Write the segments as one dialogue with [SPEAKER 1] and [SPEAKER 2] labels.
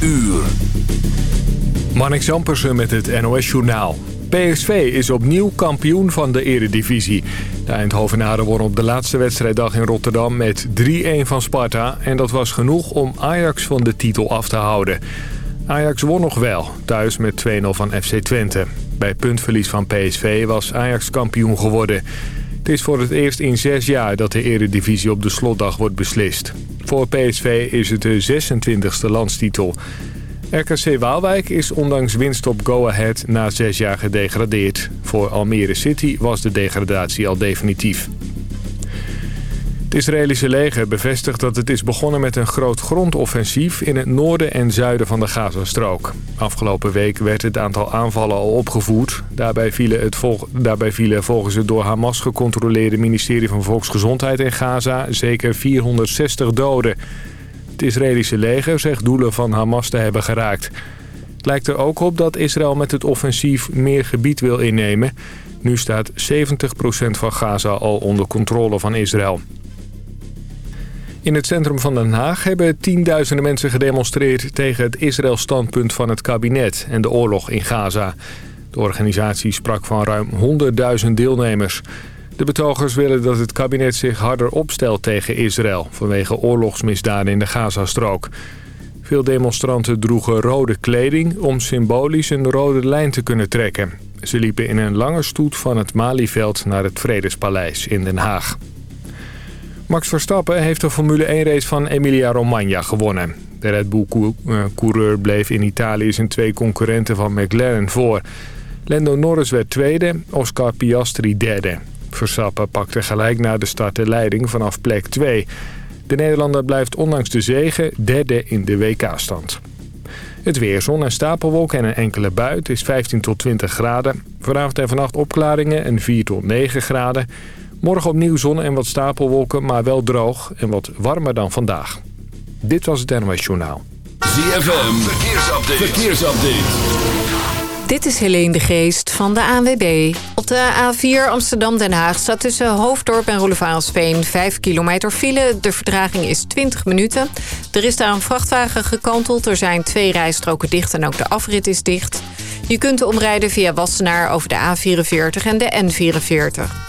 [SPEAKER 1] uur.
[SPEAKER 2] Zampersen met het NOS-journaal. PSV is opnieuw kampioen van de eredivisie. De Eindhovenaren wonnen op de laatste wedstrijddag in Rotterdam met 3-1 van Sparta... en dat was genoeg om Ajax van de titel af te houden. Ajax won nog wel, thuis met 2-0 van FC Twente. Bij puntverlies van PSV was Ajax kampioen geworden. Het is voor het eerst in zes jaar dat de eredivisie op de slotdag wordt beslist. Voor PSV is het de 26e landstitel... RKC Waalwijk is ondanks winst op Go Ahead na zes jaar gedegradeerd. Voor Almere City was de degradatie al definitief. Het Israëlische leger bevestigt dat het is begonnen met een groot grondoffensief in het noorden en zuiden van de Gazastrook. Afgelopen week werd het aantal aanvallen al opgevoerd. Daarbij vielen, het daarbij vielen volgens het door Hamas gecontroleerde ministerie van Volksgezondheid in Gaza zeker 460 doden. Het Israëlische leger zegt doelen van Hamas te hebben geraakt. Het lijkt er ook op dat Israël met het offensief meer gebied wil innemen. Nu staat 70% van Gaza al onder controle van Israël. In het centrum van Den Haag hebben tienduizenden mensen gedemonstreerd... tegen het Israël-standpunt van het kabinet en de oorlog in Gaza. De organisatie sprak van ruim 100.000 deelnemers... De betogers willen dat het kabinet zich harder opstelt tegen Israël... vanwege oorlogsmisdaden in de Gazastrook. Veel demonstranten droegen rode kleding om symbolisch een rode lijn te kunnen trekken. Ze liepen in een lange stoet van het Malieveld naar het Vredespaleis in Den Haag. Max Verstappen heeft de Formule 1-race van Emilia-Romagna gewonnen. De Red Bull-coureur bleef in Italië zijn twee concurrenten van McLaren voor. Lando Norris werd tweede, Oscar Piastri derde. Verstappen pakte gelijk na de start de leiding vanaf plek 2. De Nederlander blijft ondanks de zegen derde in de WK-stand. Het weer, zon en stapelwolken en een enkele bui. Het is 15 tot 20 graden. Vanavond en vannacht opklaringen en 4 tot 9 graden. Morgen opnieuw zon en wat stapelwolken, maar wel droog en wat warmer dan vandaag. Dit was het NOS Journaal.
[SPEAKER 1] ZFM, verkeersupdate. verkeersupdate.
[SPEAKER 3] Dit is Helene de Geest van de ANWB. Op de A4 Amsterdam-Den Haag staat tussen Hoofddorp en Roelevarensveen 5 kilometer file. De vertraging is 20 minuten. Er is daar een vrachtwagen gekanteld. Er zijn twee rijstroken dicht en ook de afrit is dicht. Je kunt omrijden via Wassenaar over de A44 en de N44.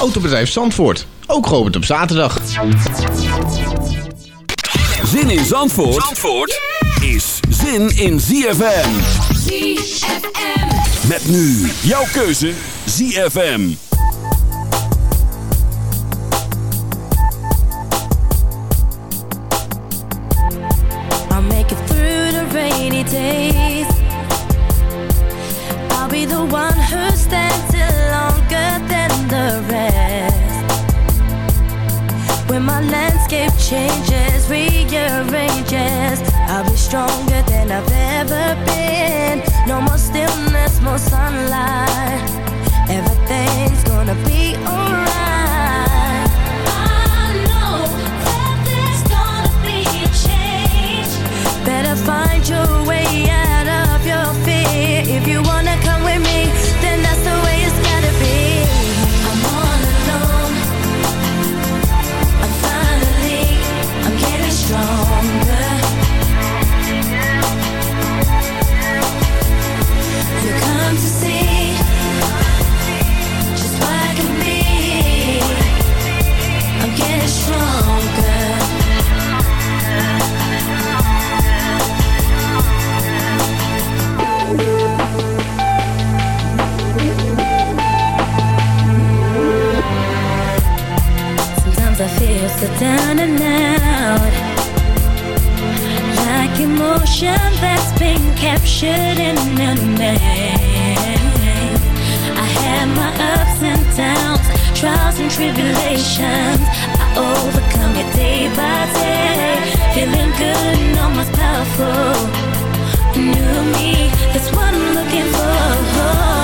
[SPEAKER 4] Autobedrijf Zandvoort, ook geopend op zaterdag.
[SPEAKER 1] Zin in Zandvoort, Zandvoort is zin in ZFM.
[SPEAKER 5] ZFM.
[SPEAKER 1] Met nu jouw keuze ZFM.
[SPEAKER 6] I'll make it through the rainy days. I'll be the one who stands longer than the rest. When my landscape changes, rearranges, I'll be stronger than I've ever been. Emotion that's been captured in a man I had my ups and downs, trials and tribulations I overcome it day by day. Feeling good and almost powerful. New me, that's what I'm looking for.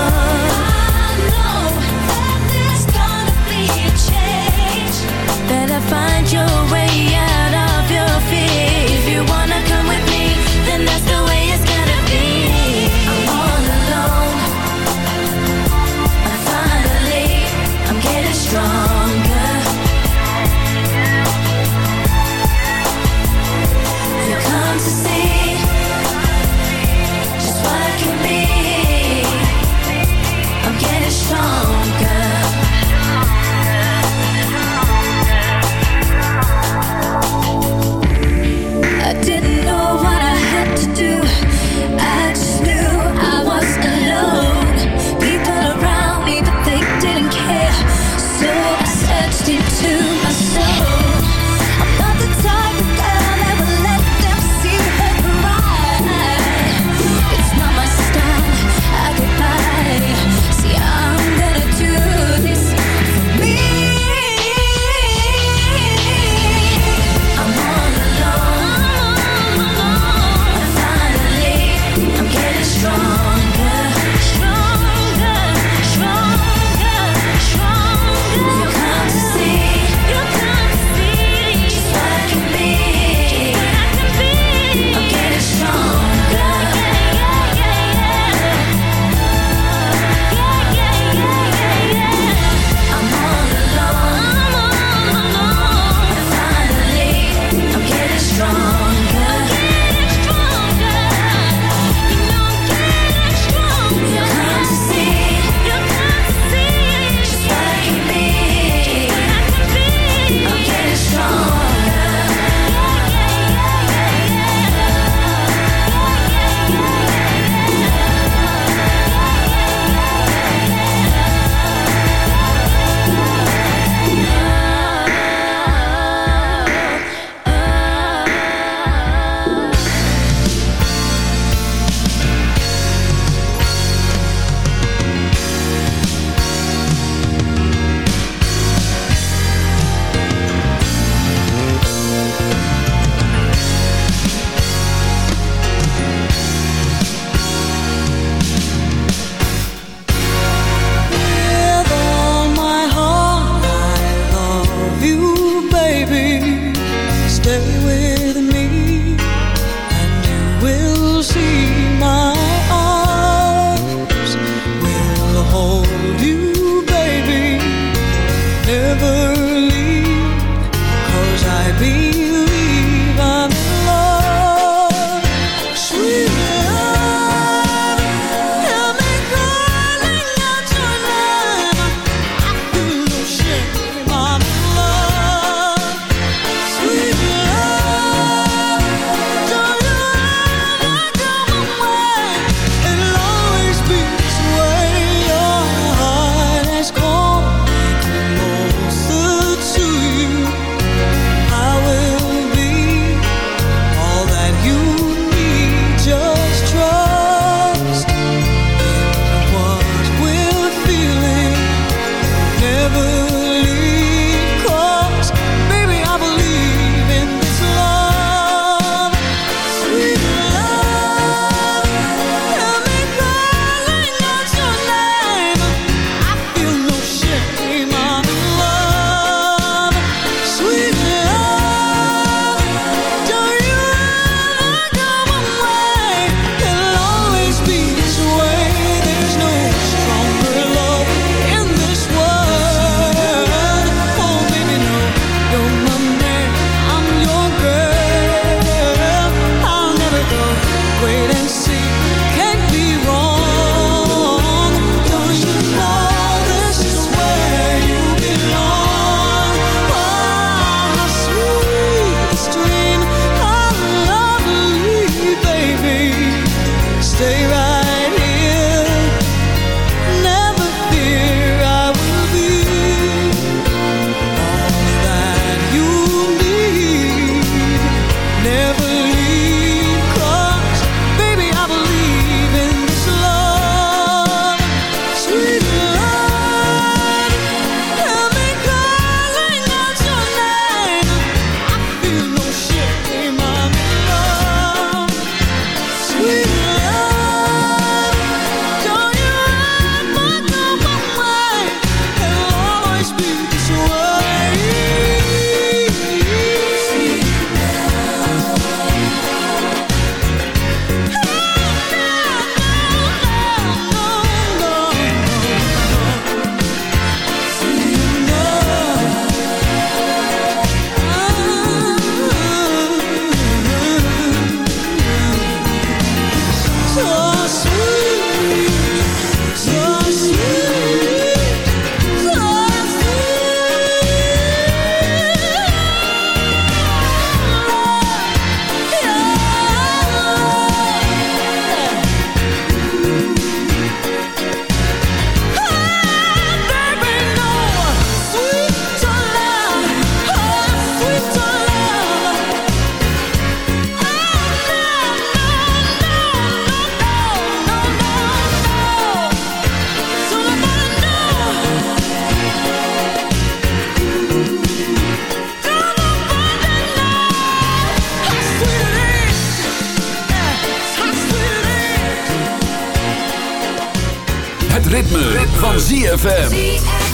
[SPEAKER 5] ritme, van ZFM.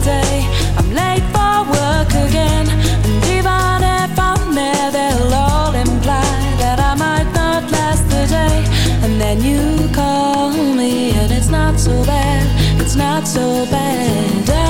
[SPEAKER 1] today. I'm late for work again. And even if I'm there, they'll all imply that I might not last the day. And then you call me, and it's not so bad, it's not so bad.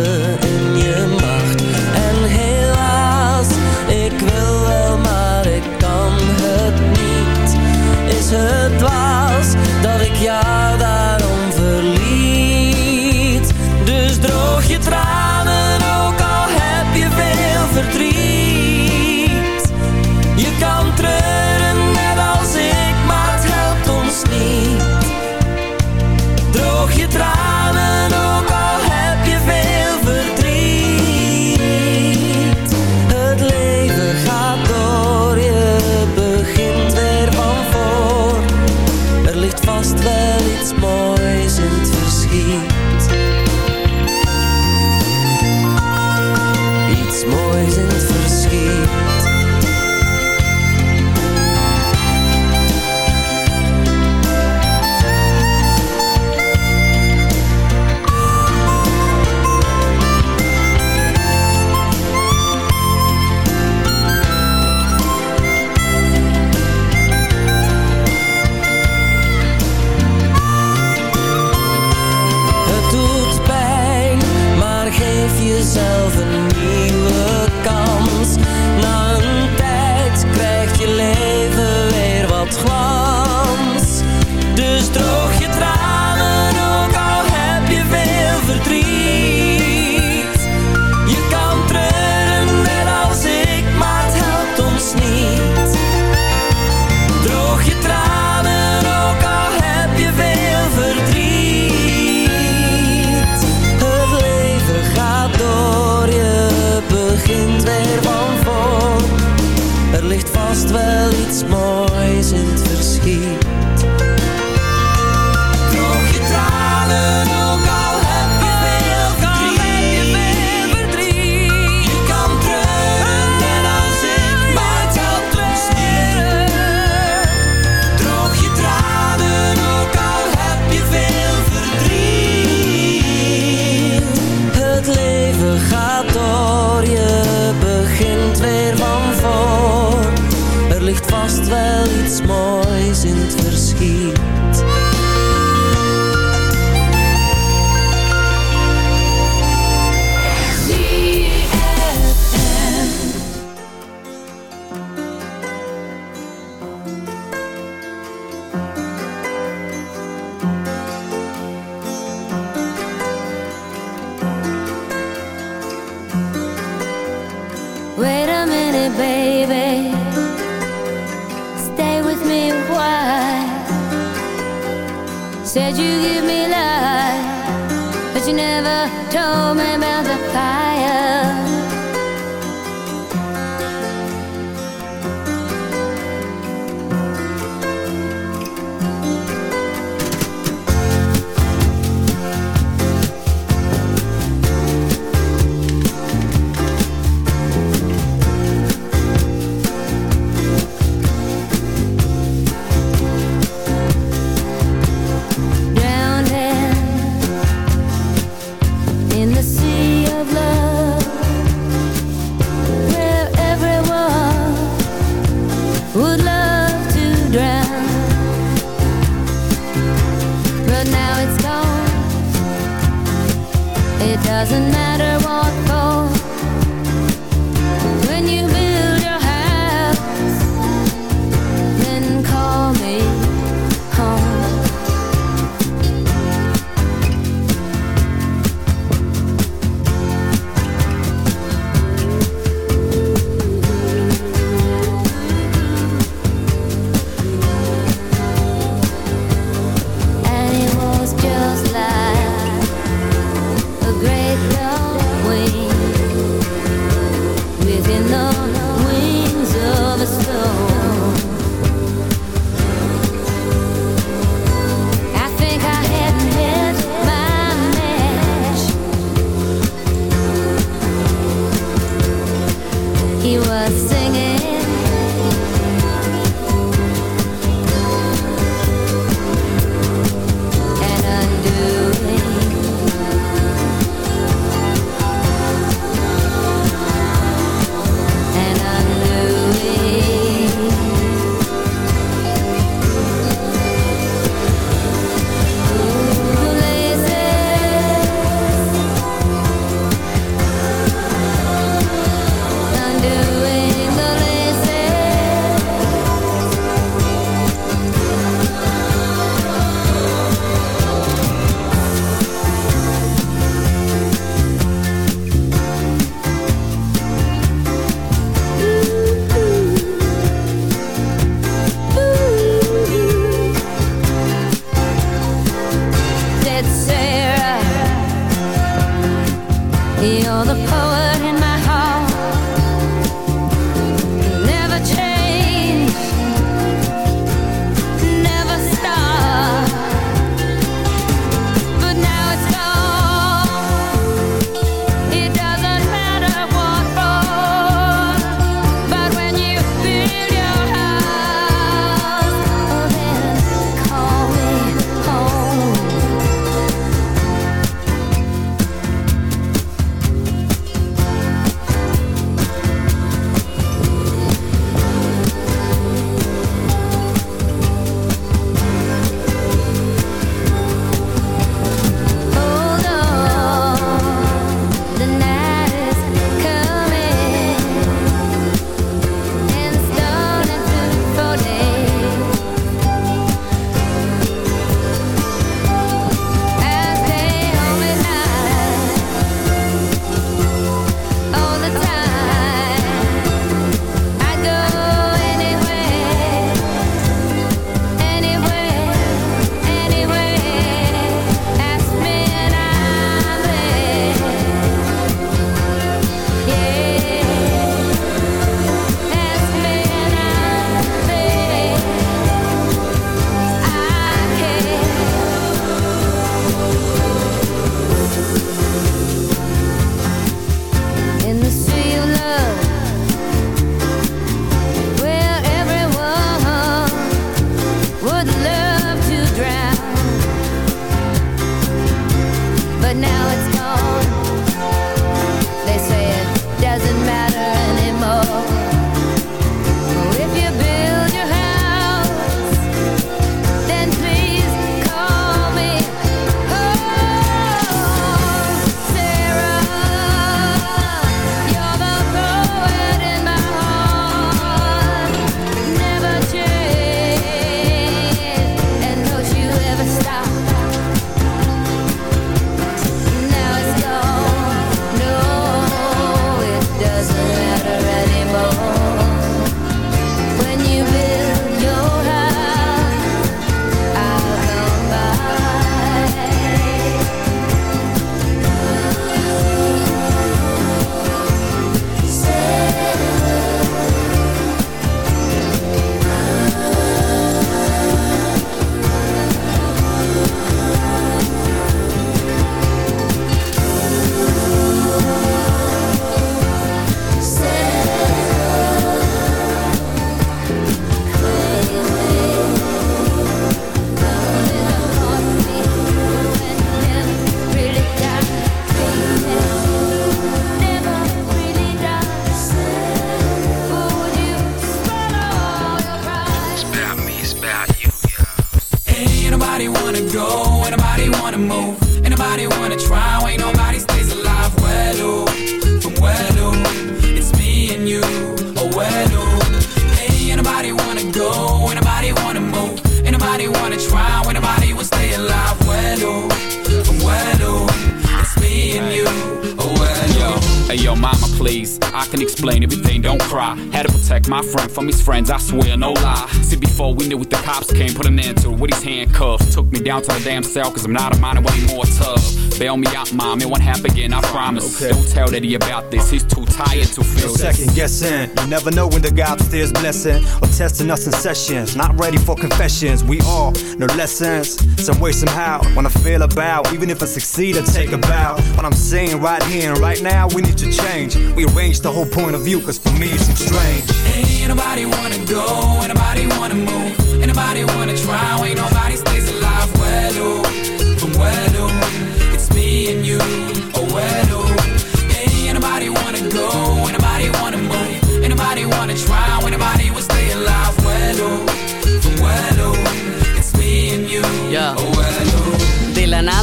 [SPEAKER 7] You're the poet I
[SPEAKER 8] swear, no lie. See, before we knew what the cops came, put an end to it with his handcuffs. Took me down to the damn cell, cause I'm not a minor anymore tough. Bail me out, mom, it won't happen again, I promise. Don't tell daddy about this, he's too tired to feel
[SPEAKER 9] No
[SPEAKER 8] this.
[SPEAKER 9] second guessing. You never know when the guy upstairs blessing or testing us in sessions. Not ready for confessions. We all no lessons. Some way, somehow. When I feel about, even if I succeed, I take a bow. What I'm saying right here and right now, we need to change. We arrange the whole point of view, cause for me it's seems strange.
[SPEAKER 10] Ain't nobody wanna go, ain't nobody wanna move, ain't nobody wanna try, ain't nobody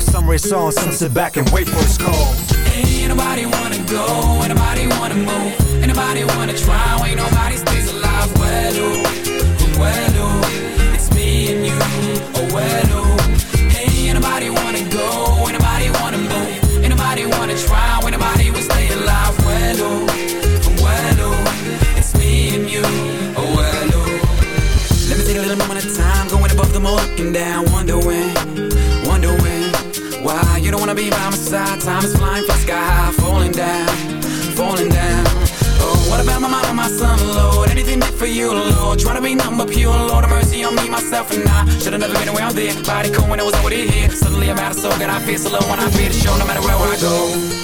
[SPEAKER 9] Summary song, some sit back and wait for its call.
[SPEAKER 10] Ain't nobody wanna go, ain't nobody wanna move, ain't nobody wanna try, ain't nobody stays alive. Well, ooh, well, ooh, it's me and you. Oh, well, wanna be by my side. Time is flying, fly sky high, falling down, falling down. Oh, what about my mama, my son, Lord? Anything did for you, Lord? Trying to be numb but pure, Lord, have mercy on me, myself, and I. Should've never been around there. Body cold when I was already here. Suddenly I'm out of soul, and I feel so low when I feel the show, no matter where I go.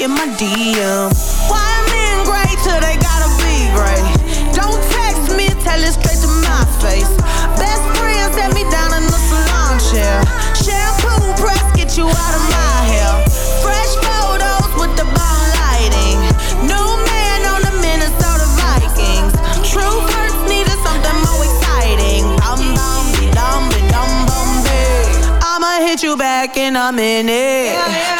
[SPEAKER 11] in my DM. Why men great till they gotta be great? Don't text me, tell it straight to my face. Best friend set me down in the salon chair. Shampoo press, get you out of my hair. Fresh photos with the bomb lighting. New man on the Minnesota Vikings. True first needed something more exciting. Bum be dum be dum bum be. I'ma hit you back in a minute. I don't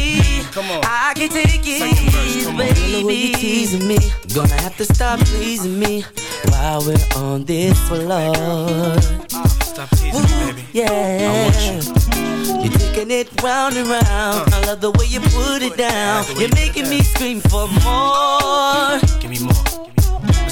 [SPEAKER 12] Come on.
[SPEAKER 13] I can take it, baby. The way you're teasing me. Gonna have to stop pleasing me while we're on this floor.
[SPEAKER 12] Stop teasing me, baby.
[SPEAKER 13] Yeah. I want you. You're taking it round and round. Uh. I love the way you put it down. You're making me scream for more.
[SPEAKER 12] Give me more.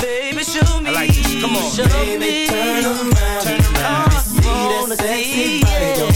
[SPEAKER 13] Baby, show me.
[SPEAKER 12] I like this. Come on.
[SPEAKER 13] Show
[SPEAKER 14] Baby,
[SPEAKER 13] me.
[SPEAKER 14] turn around
[SPEAKER 12] Turn around.
[SPEAKER 14] let me see that sexy body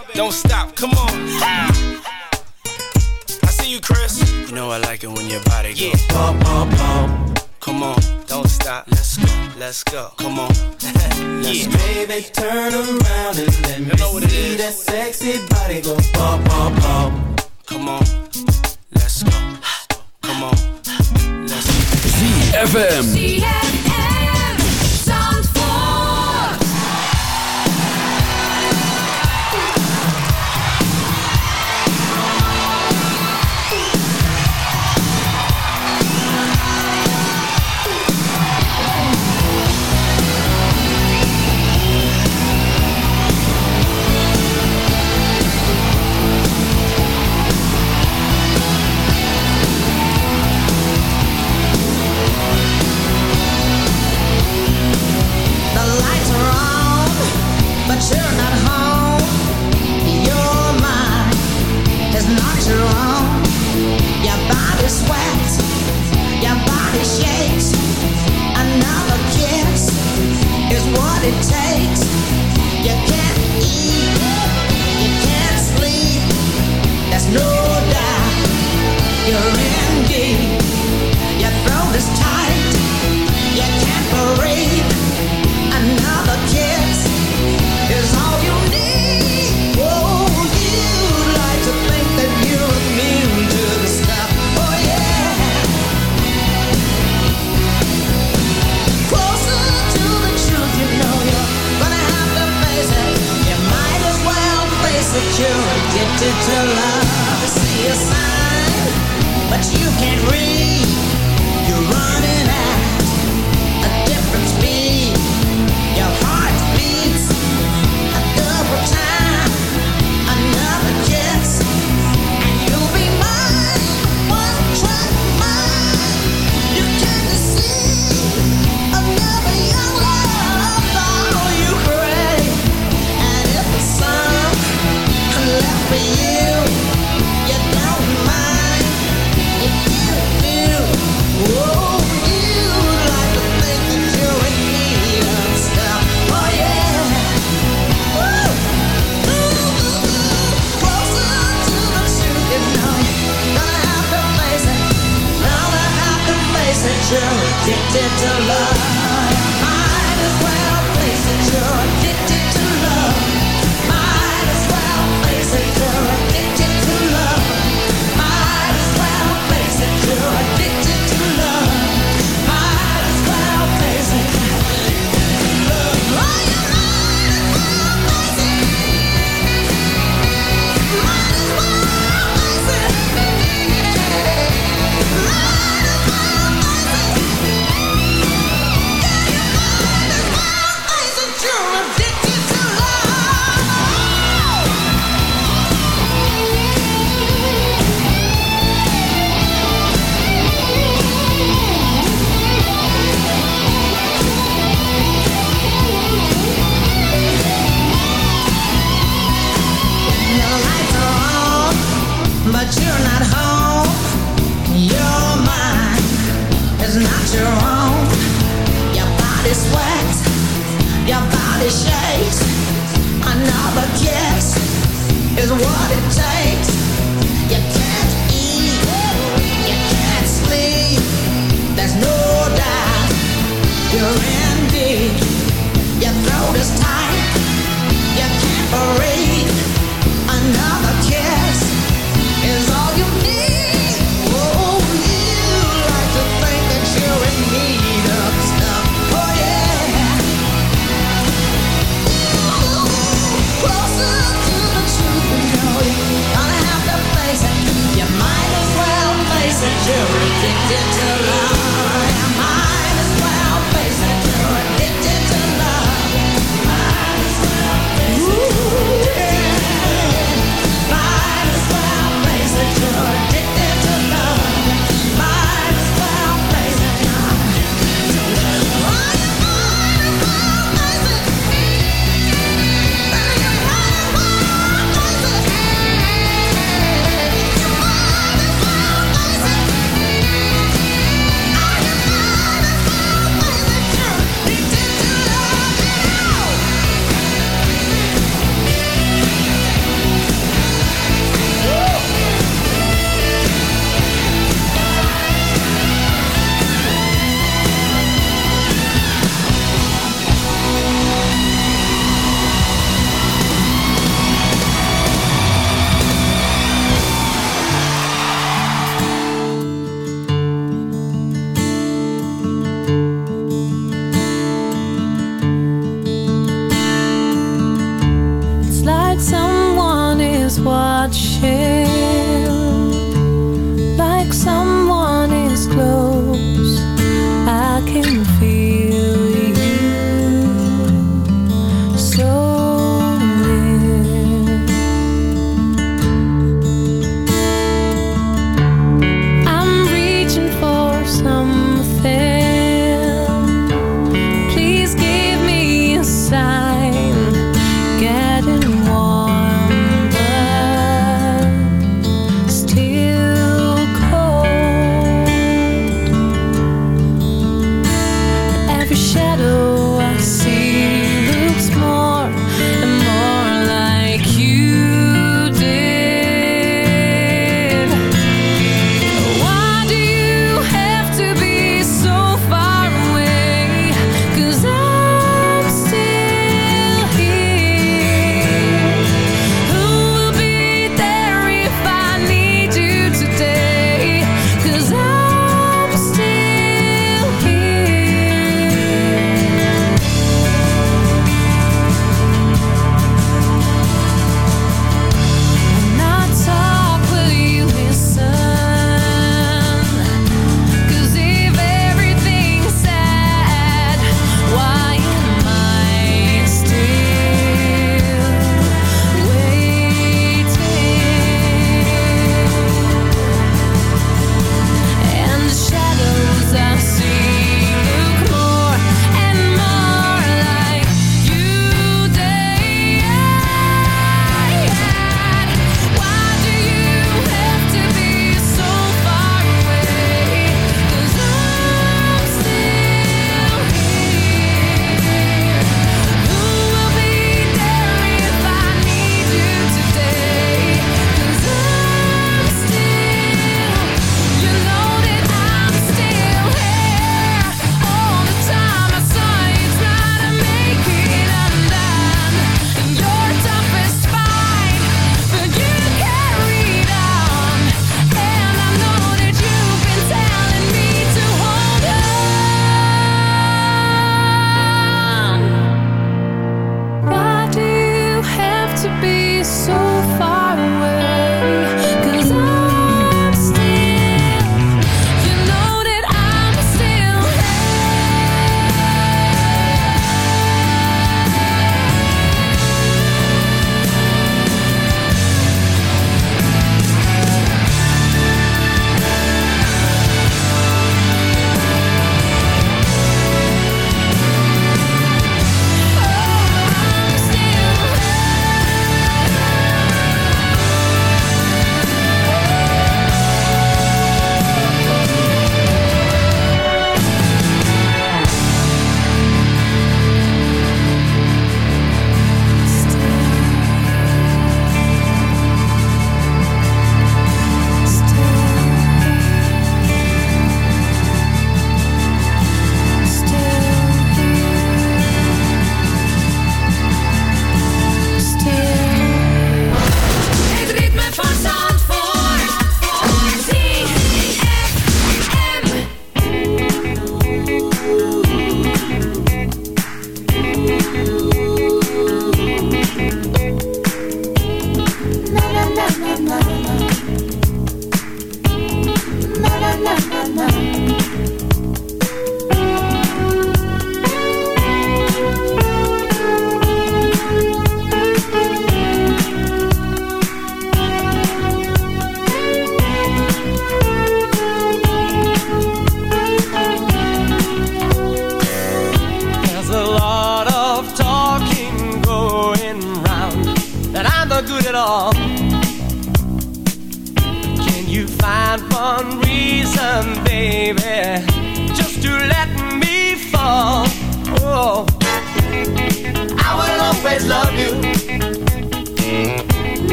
[SPEAKER 12] Don't stop. Come on. I see you, Chris. You know I like it when your body goes. Yeah.
[SPEAKER 14] Bum bum bum.
[SPEAKER 12] Come on. Don't stop. Let's go. Let's go. Come on.
[SPEAKER 14] Let's
[SPEAKER 12] yeah.
[SPEAKER 14] baby turn around and let me
[SPEAKER 12] You know what it
[SPEAKER 14] see
[SPEAKER 12] is.
[SPEAKER 14] that sexy body go bum bum bum.
[SPEAKER 12] Come on. Let's go. Come on. Let's go.
[SPEAKER 15] ZFM.